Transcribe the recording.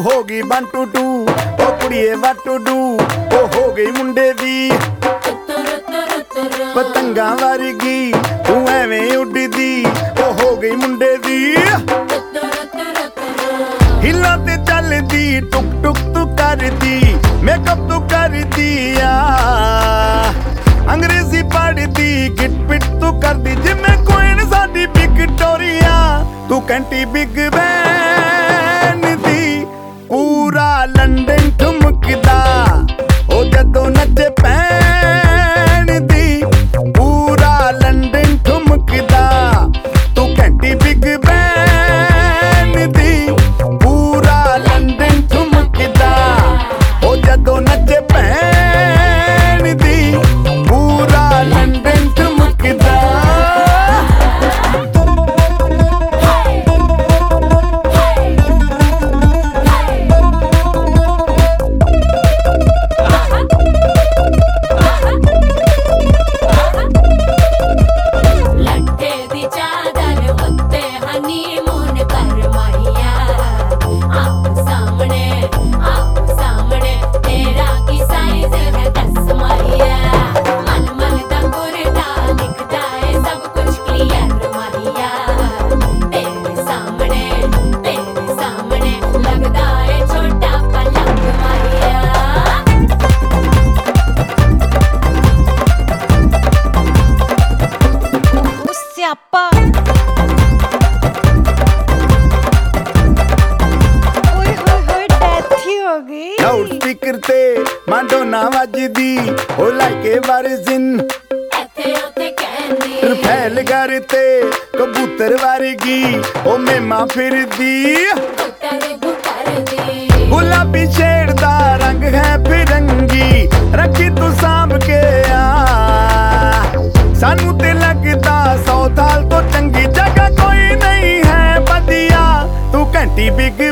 ਹੋ ਗਈ 1 ਟੂ 2 ਉਹ ਕੁੜੀਏ ਵਾਟ ਟੂ ਡੂ ਉਹ ਹੋ ਗਈ ਮੁੰਡੇ ਦੀ। ਪਤੰਗਾਂ ਵਰਗੀ, ਤੂੰ ਐਵੇਂ ਉੱਡਦੀ, ਉਹ ਹੋ ਗਈ ਮੁੰਡੇ ਦੀ। ਹਿੱਲਾਂ ਤੇ ਚੱਲਦੀ, ਟੁਕ ਟੁਕ ਤੂੰ ਕਰਦੀ ਮੇਕਅਪ ਤੂੰ ਕਰਦੀ ਆ। ਅੰਗਰੇਜ਼ੀ ਪੜ੍ਹਦੀ ਗਿਟ ਪਿਟ ਤੂੰ ਕਰਦੀ, ਜਿਵੇਂ ਕੋਇਨ ਸਾਡੀ ਵਿਕਟੋਰੀਆ ਤੂੰ ਕੈਂਟੀ ਬਿਗ ਬੈਨ Island. ਸਿਆਪਾ ਓਏ ਹੋਏ ਹੋਏ ਡੈਥ ਹੀ ਹੋ ਗਈ। ਲਾਊਡ ਸਪੀਕਰ ਤੇ ਮਾਂਡੋਨਾ ਵੱਜਦੀ ਉਹ ਲਾਈਕੇ ਵਰਜ਼ਿਨ। ਇੱਥੇ ਉੱਥੇ ਕਹਿੰਦੀ। ਰਫੈਲ ਘਰ ਤੇ ਕਬੂਤਰ ਵਰਗੀ ਉਹ ਮੇਮਾ ਫਿਰਦੀ। ਗੁਲਾਬੀ ਸ਼ੇਡ ਦਾ ਰੰਗ ਹੈ ਫਿਰੰਗੀ big